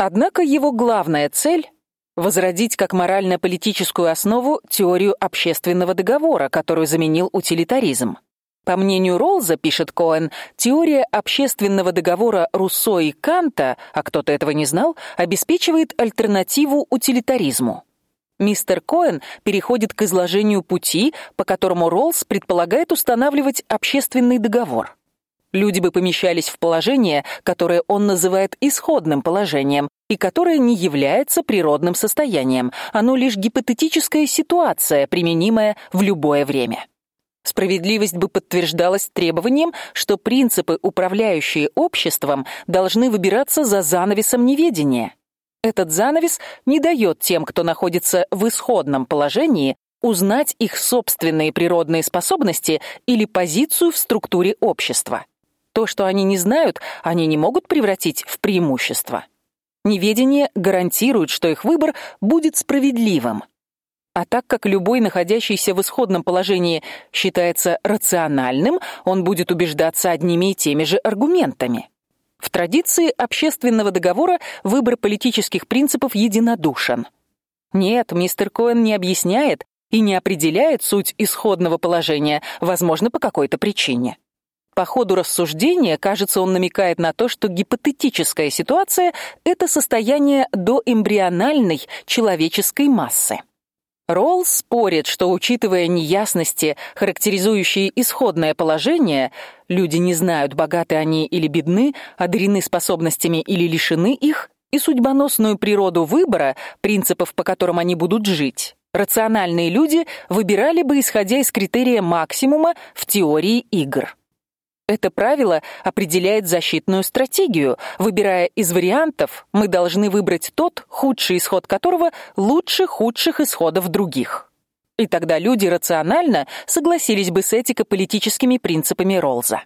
Однако его главная цель возродить как морально-политическую основу теорию общественного договора, которую заменил утилитаризм. По мнению Ролза, пишет Коэн, теория общественного договора Руссо и Канта, а кто-то этого не знал, обеспечивает альтернативу утилитаризму. Мистер Коэн переходит к изложению пути, по которому Роллс предполагает устанавливать общественный договор. Люди бы помещались в положение, которое он называет исходным положением, и которое не является природным состоянием. Оно лишь гипотетическая ситуация, применимая в любое время. Справедливость бы подтверждалась требованием, что принципы, управляющие обществом, должны выбираться за занавесом неведения. Этот занавес не дает тем, кто находится в исходном положении, узнать их собственные природные способности или позицию в структуре общества. То, что они не знают, они не могут превратить в преимущество. Неведение гарантирует, что их выбор будет справедливым. А так как любой находящийся в исходном положении считается рациональным, он будет убеждаться одними и теми же аргументами. В традиции общественного договора выбор политических принципов единодушен. Нет, мистер Коэн не объясняет и не определяет суть исходного положения, возможно, по какой-то причине. По ходу рассуждения, кажется, он намекает на то, что гипотетическая ситуация это состояние доэмбриональной человеческой массы. Ролл спорит, что учитывая неясности, характеризующие исходное положение, люди не знают, богаты они или бедны, одарены способностями или лишены их, и судьбоносную природу выбора, принципов, по которым они будут жить. Рациональные люди выбирали бы исходя из критерия максимума в теории игр. Это правило определяет защитную стратегию. Выбирая из вариантов, мы должны выбрать тот, худший исход которого лучше худших исходов других. И тогда люди рационально согласились бы с этико-политическими принципами Ролза.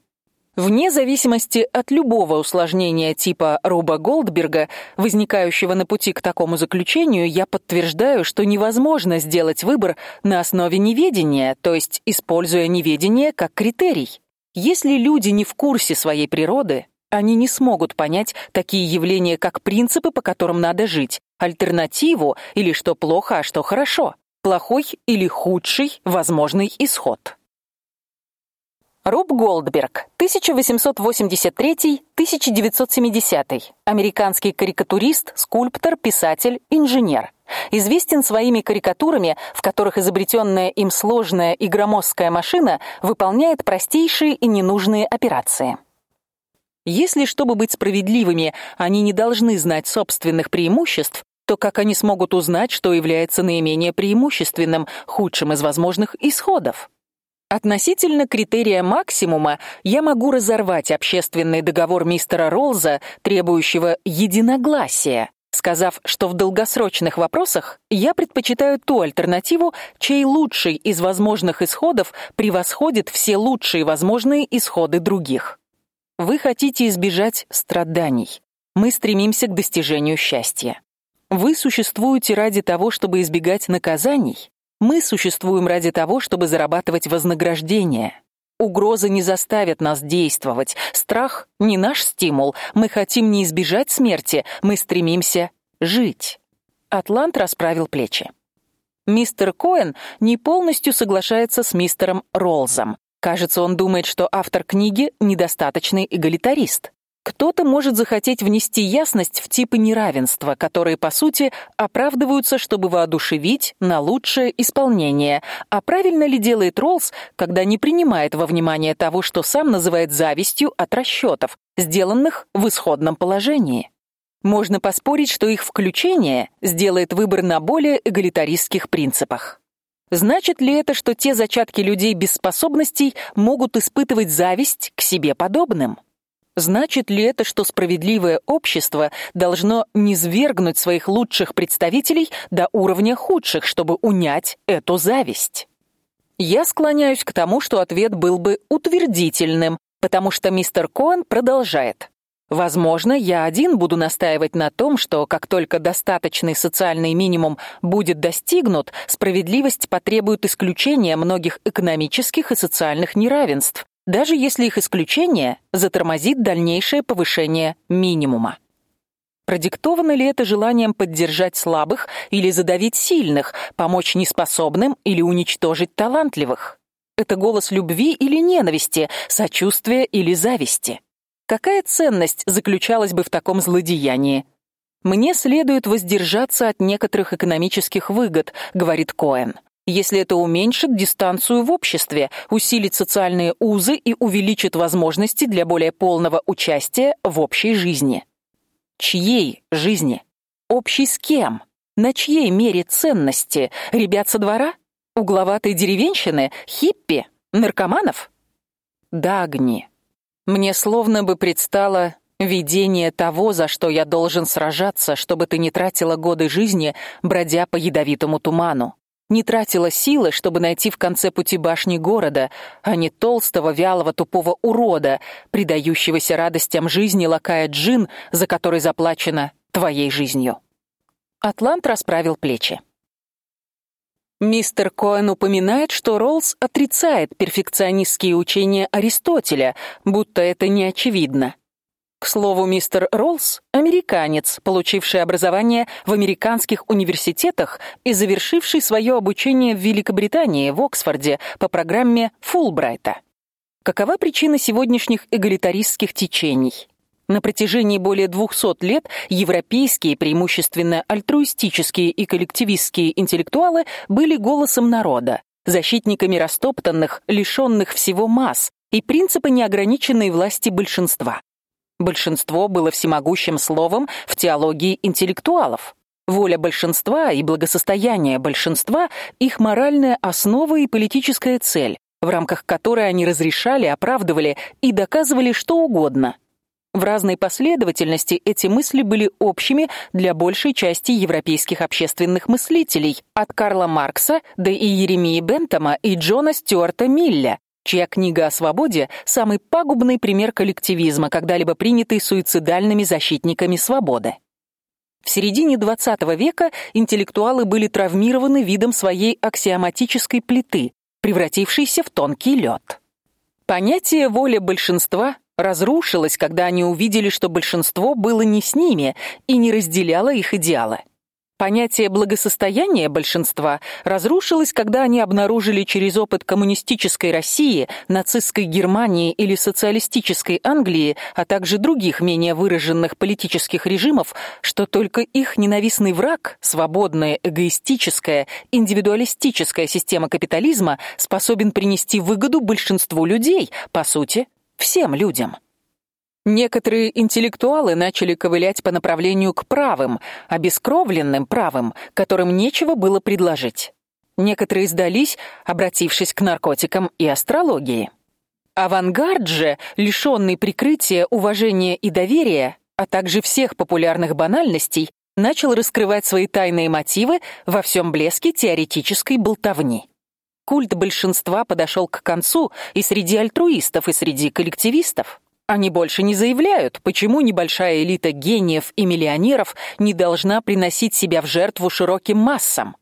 Вне зависимости от любого усложнения типа Руба Голдберга, возникающего на пути к такому заключению, я подтверждаю, что невозможно сделать выбор на основе неведения, то есть используя неведение как критерий. Если люди не в курсе своей природы, они не смогут понять такие явления, как принципы, по которым надо жить, альтернативу или что плохо, а что хорошо, плохой или худший возможный исход. Роб Голдберг, 1883-1970, американский карикатурист, скульптор, писатель, инженер. Известен своими карикатурами, в которых изобретенная им сложная и громоздкая машина выполняет простейшие и ненужные операции. Если, чтобы быть справедливыми, они не должны знать собственных преимуществ, то как они смогут узнать, что является наименее преимущественным, худшим из возможных исходов? Относительно критерия максимума я могу разорвать общественный договор мистера Ролза, требующего единогласия, сказав, что в долгосрочных вопросах я предпочитаю ту альтернативу, чей лучший из возможных исходов превосходит все лучшие возможные исходы других. Вы хотите избежать страданий. Мы стремимся к достижению счастья. Вы существуете ради того, чтобы избегать наказаний. Мы существуем ради того, чтобы зарабатывать вознаграждение. Угрозы не заставят нас действовать. Страх не наш стимул. Мы хотим не избежать смерти, мы стремимся жить. Атлант расправил плечи. Мистер Коэн не полностью соглашается с мистером Ролзом. Кажется, он думает, что автор книги недостаточный эгалитарист. Кто-то может захотеть внести ясность в типы неравенства, которые по сути оправдываются, чтобы воодушевить на лучшее исполнение. А правильно ли делает Роллс, когда не принимает во внимание того, что сам называет завистью от расчетов, сделанных в исходном положении? Можно поспорить, что их включение сделает выбор на более эгалитаристских принципах. Значит ли это, что те зачатки людей без способностей могут испытывать зависть к себе подобным? Значит ли это, что справедливое общество должно низвергнуть своих лучших представителей до уровня худших, чтобы унять эту зависть? Я склоняюсь к тому, что ответ был бы утвердительным, потому что мистер Коэн продолжает: Возможно, я один буду настаивать на том, что как только достаточный социальный минимум будет достигнут, справедливость потребует исключения многих экономических и социальных неравенств, даже если их исключение затормозит дальнейшее повышение минимума. Продиктовано ли это желанием поддержать слабых или задавить сильных, помочь неспособным или уничтожить талантливых? Это голос любви или ненависти, сочувствия или зависти? Какая ценность заключалась бы в таком злодеянии? Мне следует воздержаться от некоторых экономических выгод, говорит Коэн. Если это уменьшит дистанцию в обществе, усилит социальные узы и увеличит возможности для более полного участия в общей жизни. Чьей жизни? Общей с кем? На чьей мере ценности? Ребят со двора? Угловатой деревенщины? Хиппи? Наркоманов? Дагни. Мне словно бы предстало видение того, за что я должен сражаться, чтобы ты не тратила годы жизни, бродя по ядовитому туману. Не тратила силы, чтобы найти в конце пути башни города, а не толстого, вялого, тупого урода, предающегося радостям жизни, лакая джин, за который заплачено твоей жизнью. Атлант расправил плечи. Мистер Коэн упоминает, что Роллс отрицает перфекционистские учения Аристотеля, будто это не очевидно. К слову, мистер Роллс американец, получивший образование в американских университетах и завершивший свое обучение в Великобритании в Оксфорде по программе Фулбрайта. Какова причина сегодняшних эгалитаристских течений? На протяжении более 200 лет европейские, преимущественно альтруистические и коллективистские интеллектуалы были голосом народа, защитниками растоптанных, лишенных всего масс и принципа неограниченной власти большинства. Большинство было всемогущим словом в теологии интеллектуалов. Воля большинства и благосостояние большинства их моральная основа и политическая цель, в рамках которой они разрешали, оправдывали и доказывали что угодно, в разной последовательности эти мысли были общими для большей части европейских общественных мыслителей, от Карла Маркса до и Еремии Бентама и Джона Стюарта Милля, чья книга о свободе самый пагубный пример коллективизма, когда-либо принятый суицидальными защитниками свободы. В середине XX века интеллектуалы были травмированы видом своей аксиоматической плиты, превратившейся в тонкий лед. Понятие воли большинства разрушилась, когда они увидели, что большинство было не с ними и не разделяло их идеалы. Понятие благосостояния большинства разрушилось, когда они обнаружили через опыт коммунистической России, нацистской Германии или социалистической Англии, а также других менее выраженных политических режимов, что только их ненавистный враг, свободная, эгоистическая, индивидуалистическая система капитализма способен принести выгоду большинству людей, по сути, всем людям. Некоторые интеллектуалы начали ковылять по направлению к правым, обескровленным правым, которым нечего было предложить. Некоторые сдались, обратившись к наркотикам и астрологии. Авангард же, лишенный прикрытия, уважения и доверия, а также всех популярных банальностей, начал раскрывать свои тайные мотивы во всем блеске теоретической болтовни. Культ большинства подошел к концу и среди альтруистов, и среди коллективистов. Они больше не заявляют, почему небольшая элита гениев и миллионеров не должна приносить себя в жертву широким массам.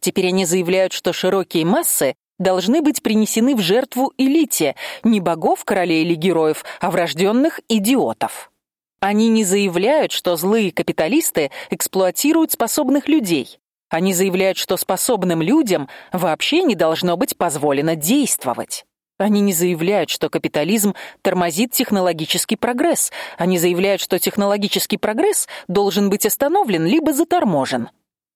Теперь они заявляют, что широкие массы должны быть принесены в жертву элите, не богов, королей или героев, а врожденных идиотов. Они не заявляют, что злые капиталисты эксплуатируют способных людей. Они заявляют, что способным людям вообще не должно быть позволено действовать. Они не заявляют, что капитализм тормозит технологический прогресс. Они заявляют, что технологический прогресс должен быть остановлен либо заторможен.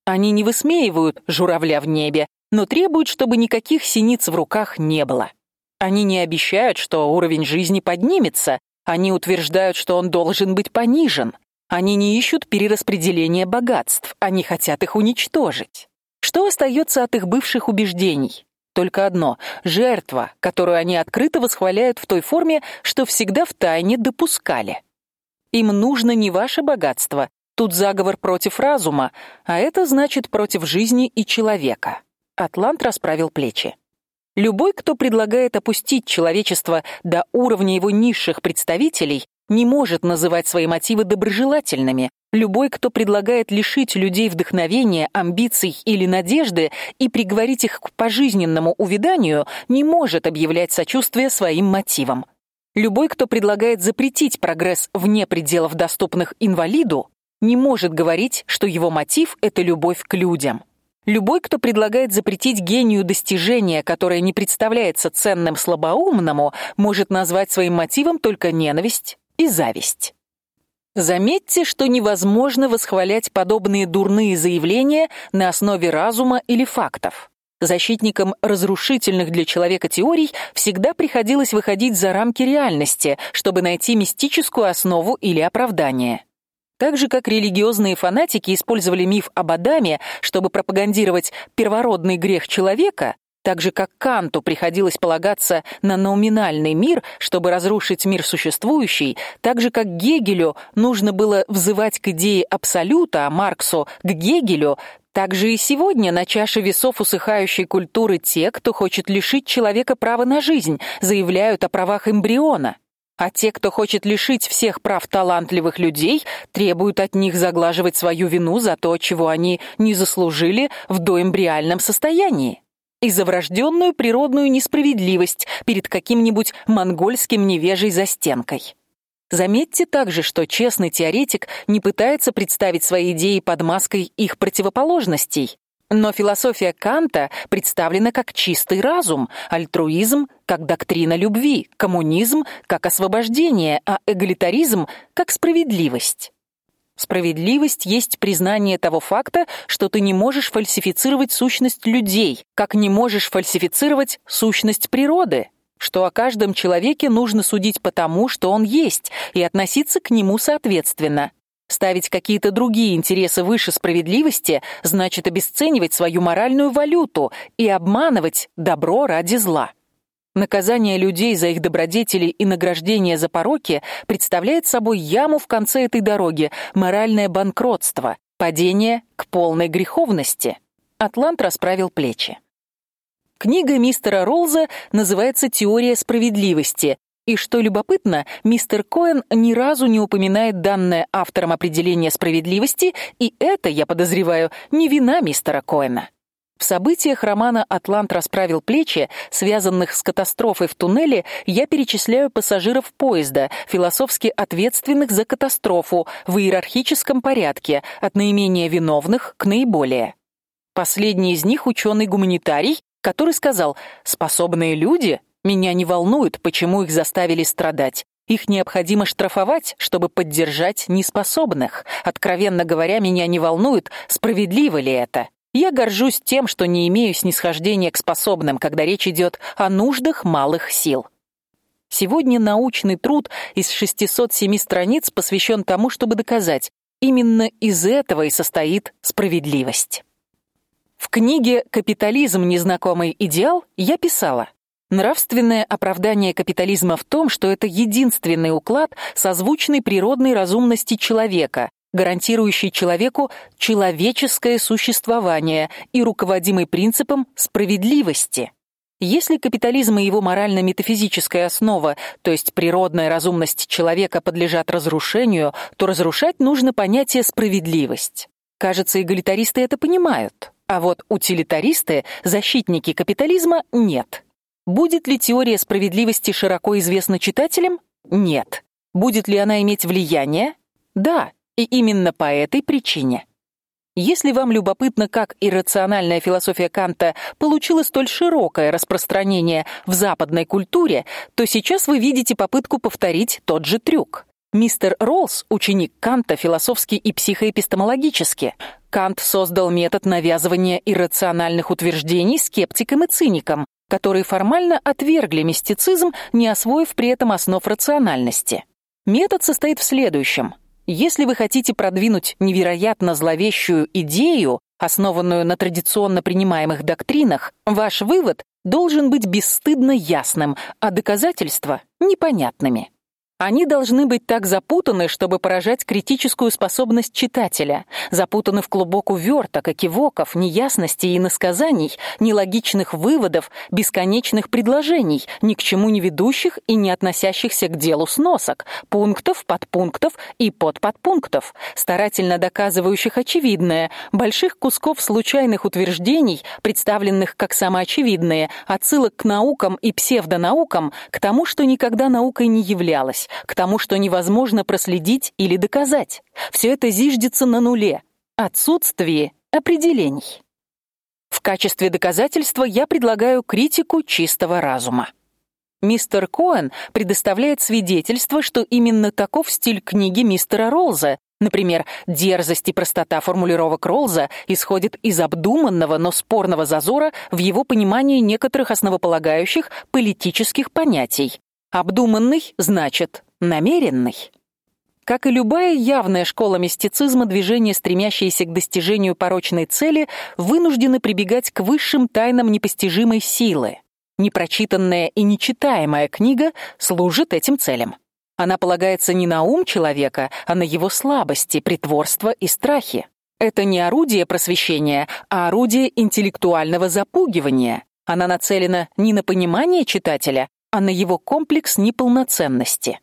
Они не высмеивают журавля в небе, но требуют, чтобы никаких синиц в руках не было. Они не обещают, что уровень жизни поднимется. Они утверждают, что он должен быть понижен. Они не ищут перераспределения богатств, они хотят их уничтожить. Что остается от их бывших убеждений? Только одно жертва, которую они открыто восхваляют в той форме, что всегда втайне допускали. Им нужно не ваше богатство. Тут заговор против разума, а это значит против жизни и человека. Атлант расправил плечи. Любой, кто предлагает опустить человечество до уровня его низших представителей, не может называть свои мотивы доброжелательными. Любой, кто предлагает лишить людей вдохновения, амбиций или надежды и приговорить их к пожизненному увяданию, не может объявлять сочувствие своим мотивам. Любой, кто предлагает запретить прогресс вне пределов доступных инвалиду, не может говорить, что его мотив это любовь к людям. Любой, кто предлагает запретить гению достижения, которое не представляется ценным слабоумному, может назвать своим мотивом только ненависть и зависть. Заметьте, что невозможно восхвалять подобные дурные заявления на основе разума или фактов. Защитникам разрушительных для человека теорий всегда приходилось выходить за рамки реальности, чтобы найти мистическую основу или оправдание. Так же как религиозные фанатики использовали миф об Адаме, чтобы пропагандировать первородный грех человека, так же как Канту приходилось полагаться на номинальный мир, чтобы разрушить мир существующий, так же как Гегелю нужно было взывать к идее абсолюта, а Марксу к Гегелю, так же и сегодня на чаше весов усыхающей культуры те, кто хочет лишить человека права на жизнь, заявляют о правах эмбриона. А те, кто хочет лишить всех прав талантливых людей, требуют от них заглаживать свою вину за то, чего они не заслужили в доэмбриальном состоянии. И за врожденную природную несправедливость перед каким-нибудь монгольским невежей за стенкой. Заметьте также, что честный теоретик не пытается представить свои идеи под маской их противоположностей. Но философия Канта представлена как чистый разум, альтруизм как доктрина любви, коммунизм как освобождение, а эгалитаризм как справедливость. Справедливость есть признание того факта, что ты не можешь фальсифицировать сущность людей, как не можешь фальсифицировать сущность природы, что о каждом человеке нужно судить по тому, что он есть, и относиться к нему соответственно. Ставить какие-то другие интересы выше справедливости значит обесценивать свою моральную валюту и обманывать добро ради зла. Наказание людей за их добродетели и награждение за пороки представляет собой яму в конце этой дороги, моральное банкротство, падение к полной греховности. Атлант расправил плечи. Книга мистера Ролза называется Теория справедливости, и что любопытно, мистер Коэн ни разу не упоминает данное автором определение справедливости, и это, я подозреваю, не вина мистера Коэна. В событиях романа Атлант расправил плечи, связанных с катастрофой в туннеле, я перечисляю пассажиров поезда, философски ответственных за катастрофу в иерархическом порядке, от наименее виновных к наиболее. Последний из них ученый гуманитарий который сказал: "Способные люди меня не волнуют, почему их заставили страдать. Их необходимо штрафовать, чтобы поддержать неспособных. Откровенно говоря, меня не волнует, справедливо ли это. Я горжусь тем, что не имею снисхождения к способным, когда речь идет о нуждах малых сил. Сегодня научный труд из 607 страниц посвящен тому, чтобы доказать, именно из этого и состоит справедливость. В книге Капитализм незнакомый идеал я писала: Нравственное оправдание капитализма в том, что это единственный уклад, созвучный природной разумности человека, гарантирующий человеку человеческое существование и руководимый принципом справедливости. Если капитализм и его морально-метафизическая основа, то есть природная разумность человека подлежат разрушению, то разрушать нужно понятие справедливость. Кажется, эгалитаристы это понимают. А вот утилитаристы, защитники капитализма нет. Будет ли теория справедливости широко известна читателям? Нет. Будет ли она иметь влияние? Да, и именно по этой причине. Если вам любопытно, как иррациональная философия Канта получила столь широкое распространение в западной культуре, то сейчас вы видите попытку повторить тот же трюк. Мистер Роллс, ученик Канта философски и психоэпистемологически. Кант создал метод навязывания иррациональных утверждений скептикам и циникам, которые формально отвергли мистицизм, не освоив при этом основ рациональности. Метод состоит в следующем: если вы хотите продвинуть невероятно зловещую идею, основанную на традиционно принимаемых доктринах, ваш вывод должен быть бесстыдно ясным, а доказательства непонятными. Они должны быть так запутаны, чтобы поражать критическую способность читателя, запутаны в клубок уверток, экивоков, неясностей и насказаний, нелогичных выводов, бесконечных предложений, ни к чему не ведущих и не относящихся к делу сносок, пунктов, подпунктов и подподпунктов, старательно доказывающих очевидное, больших кусков случайных утверждений, представленных как самоочевидные, отсылок к наукам и псевдонаукам, к тому, что никогда наукой не являлось связь к тому, что невозможно проследить или доказать. Все это зиждется на нуле, отсутствии определений. В качестве доказательства я предлагаю критику чистого разума. Мистер Коэн предоставляет свидетельство, что именно таков стиль книги мистера Ролза. Например, дерзость и простота формулировок Ролза исходит из обдуманного, но спорного зазора в его понимании некоторых основополагающих политических понятий. Обдуманный значит намеренный. Как и любая явная школа мистицизма, движения, стремящиеся к достижению порочной цели, вынуждены прибегать к высшим тайнам непостижимой силы. Непрочитанная и нечитаемая книга служит этим целям. Она полагается не на ум человека, а на его слабости, притворство и страхи. Это не орудие просвещения, а орудие интеллектуального запугивания. Она нацелена не на понимание читателя, а на его комплекс неполноценности.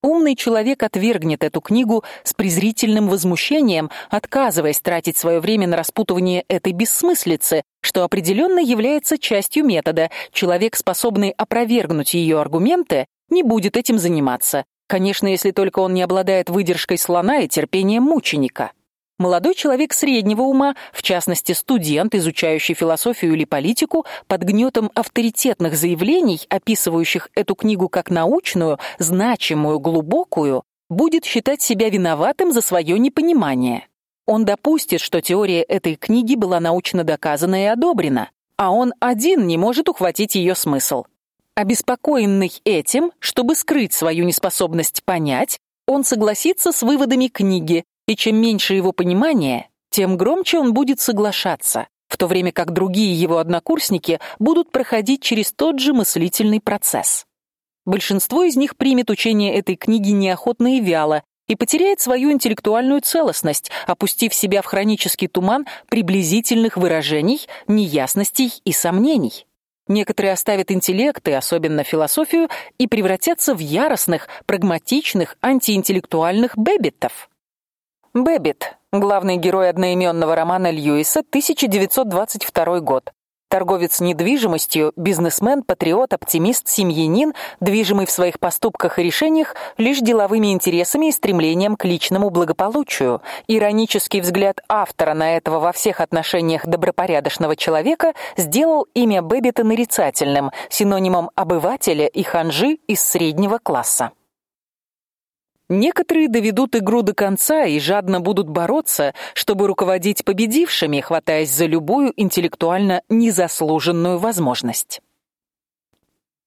Умный человек отвергнет эту книгу с презрительным возмущением, отказываясь тратить свое время на распутывание этой бессмыслицы, что определенно является частью метода. Человек, способный опровергнуть ее аргументы, не будет этим заниматься. Конечно, если только он не обладает выдержкой слона и терпением мученика. Молодой человек среднего ума, в частности студент, изучающий философию или политику, под гнетом авторитетных заявлений, описывающих эту книгу как научную, значимую, глубокую, будет считать себя виноватым за свое непонимание. Он допустит, что теория этой книги была научно доказана и одобрена, а он один не может ухватить ее смысл. Обеспокоенный этим, чтобы скрыть свою неспособность понять, он согласится с выводами книги, и чем меньше его понимания, тем громче он будет соглашаться, в то время как другие его однокурсники будут проходить через тот же мыслительный процесс. Большинство из них примет учение этой книги неохотно и вяло и потеряет свою интеллектуальную целостность, опустив себя в хронический туман приблизительных выражений, неясностей и сомнений. Некоторые оставят интеллект и особенно философию и превратятся в яростных, прагматичных, антиинтеллектуальных бэббитов. Бэббит, главный герой одноименного романа Льюиса, 1922 год. Торговец недвижимостью, бизнесмен, патриот, оптимист, семьянин, движимый в своих поступках и решениях лишь деловыми интересами и стремлением к личному благополучию. Иронический взгляд автора на этого во всех отношениях добропорядочного человека сделал имя Бэббита нарицательным, синонимом обывателя и ханжи из среднего класса. Некоторые доведут игру до конца и жадно будут бороться, чтобы руководить победившими, хватаясь за любую интеллектуально незаслуженную возможность.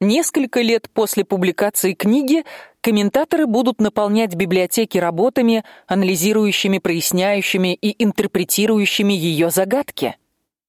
Несколько лет после публикации книги комментаторы будут наполнять библиотеки работами, анализирующими, проясняющими и интерпретирующими ее загадки.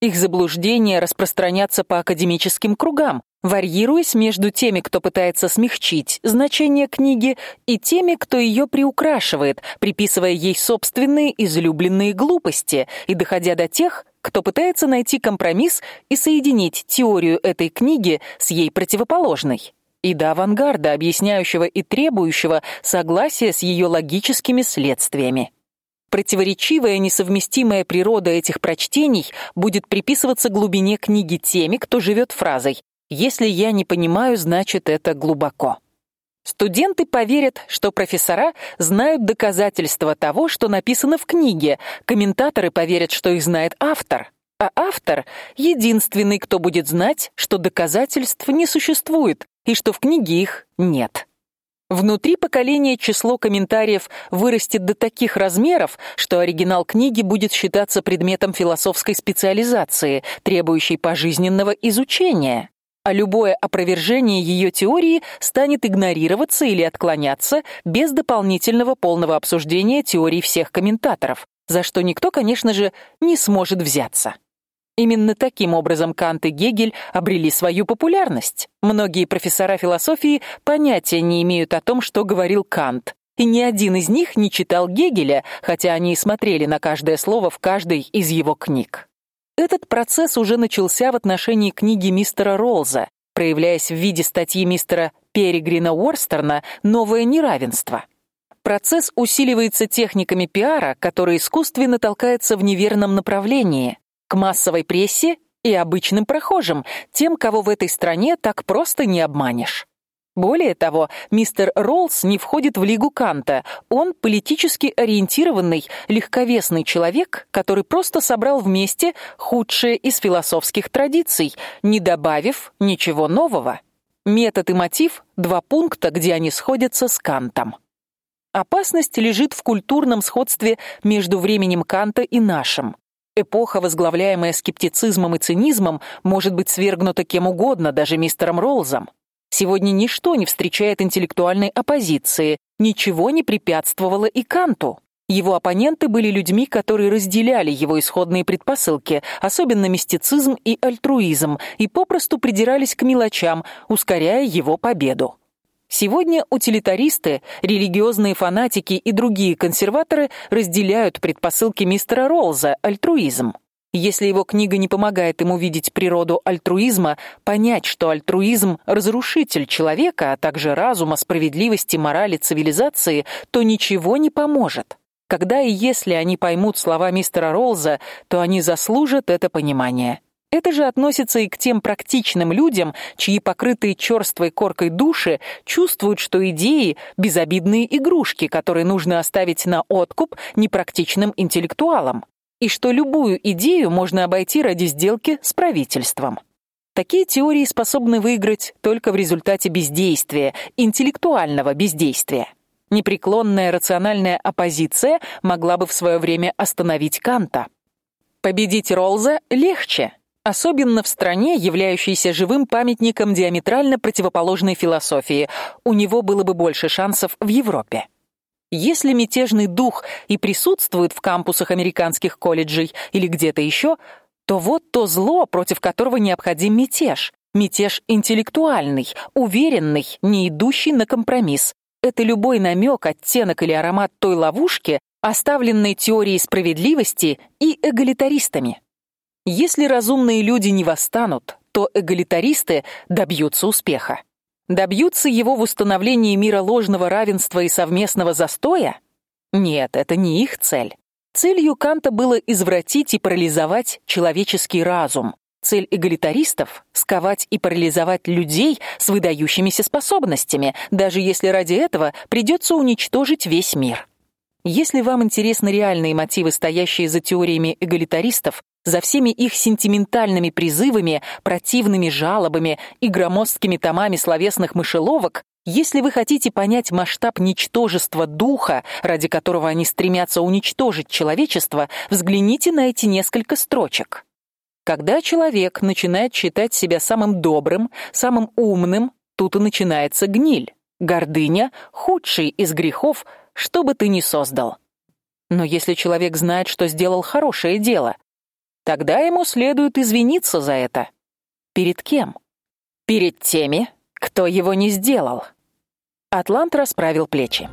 Их заблуждения распространятся по академическим кругам, варьируясь между теми, кто пытается смягчить значение книги, и теми, кто ее приукрашивает, приписывая ей собственные излюбленные глупости, и доходя до тех, кто пытается найти компромисс и соединить теорию этой книги с ей противоположной. И до авангарда, объясняющего и требующего согласия с ее логическими следствиями. Противоречивая, несовместимая природа этих прочтений будет приписываться глубине книги теми, кто живет фразой: "Если я не понимаю, значит это глубоко". Студенты поверят, что профессора знают доказательства того, что написано в книге. Комментаторы поверят, что их знает автор. А автор единственный, кто будет знать, что доказательств не существует и что в книге их нет. Внутри поколения число комментариев вырастет до таких размеров, что оригинал книги будет считаться предметом философской специализации, требующей пожизненного изучения. А любое опровержение ее теории станет игнорироваться или отклоняться без дополнительного полного обсуждения теорий всех комментаторов, за что никто, конечно же, не сможет взяться. Именно таким образом Кант и Гегель обрели свою популярность. Многие профессора философии понятия не имеют о том, что говорил Кант, и ни один из них не читал Гегеля, хотя они и смотрели на каждое слово в каждой из его книг. Этот процесс уже начался в отношении книги мистера Ролза, проявляясь в виде статьи мистера Перегрина Уорстерна «Новое неравенство». Процесс усиливается техниками пиара, которые искусственно толкаются в неверном направлении, к массовой прессе и обычным прохожим, тем, кого в этой стране так просто не обманешь. Более того, мистер Роллс не входит в лигу Канта. Он политически ориентированный, легковесный человек, который просто собрал вместе худшее из философских традиций, не добавив ничего нового. Метод и мотив два пункта, где они сходятся с Кантом. Опасность лежит в культурном сходстве между временем Канта и нашим. Эпоха, возглавляемая скептицизмом и цинизмом, может быть свергнута кем угодно, даже мистером Роллзом. Сегодня ничто не встречает интеллектуальной оппозиции, ничего не препятствовало и Канту. Его оппоненты были людьми, которые разделяли его исходные предпосылки, особенно мистицизм и альтруизм, и попросту придирались к мелочам, ускоряя его победу. Сегодня утилитаристы, религиозные фанатики и другие консерваторы разделяют предпосылки мистера Роллза, альтруизм. Если его книга не помогает ему видеть природу альтруизма, понять, что альтруизм разрушитель человека, а также разума, справедливости, морали, цивилизации, то ничего не поможет. Когда и если они поймут слова мистера Роллза, то они заслужат это понимание. Это же относится и к тем практичным людям, чьи покрытые черствой коркой души чувствуют, что идеи безобидные игрушки, которые нужно оставить на откуп непрактичным интеллектуалам и что любую идею можно обойти ради сделки с правительством. Такие теории способны выиграть только в результате бездействия, интеллектуального бездействия. Непреклонная рациональная оппозиция могла бы в свое время остановить Канта. Победить Ролза легче, особенно в стране, являющейся живым памятником диаметрально противоположной философии. У него было бы больше шансов в Европе. Если мятежный дух и присутствует в кампусах американских колледжей или где-то еще, то вот то зло, против которого необходим мятеж. Мятеж интеллектуальный, уверенный, не идущий на компромисс. Это любой намек, оттенок или аромат той ловушки, оставленной теорией справедливости и эгалитаристами. Если разумные люди не восстанут, то эгалитаристы добьются успеха. Добьются его в установлении мира ложного равенства и совместного застоя? Нет, это не их цель. Целью Канта было извратить и парализовать человеческий разум. Цель эгалитаристов сковать и парализовать людей с выдающимися способностями, даже если ради этого придется уничтожить весь мир. Если вам интересны реальные мотивы, стоящие за теориями эгалитаристов, за всеми их сентиментальными призывами, противными жалобами и громоздкими томами словесных мышеловок, если вы хотите понять масштаб ничтожества духа, ради которого они стремятся уничтожить человечество, взгляните на эти несколько строчек. Когда человек начинает считать себя самым добрым, самым умным, тут и начинается гниль. Гордыня худший из грехов, что бы ты ни создал. Но если человек знает, что сделал хорошее дело, Тогда ему следует извиниться за это. Перед кем? Перед теми, кто его не сделал. Атлант расправил плечи.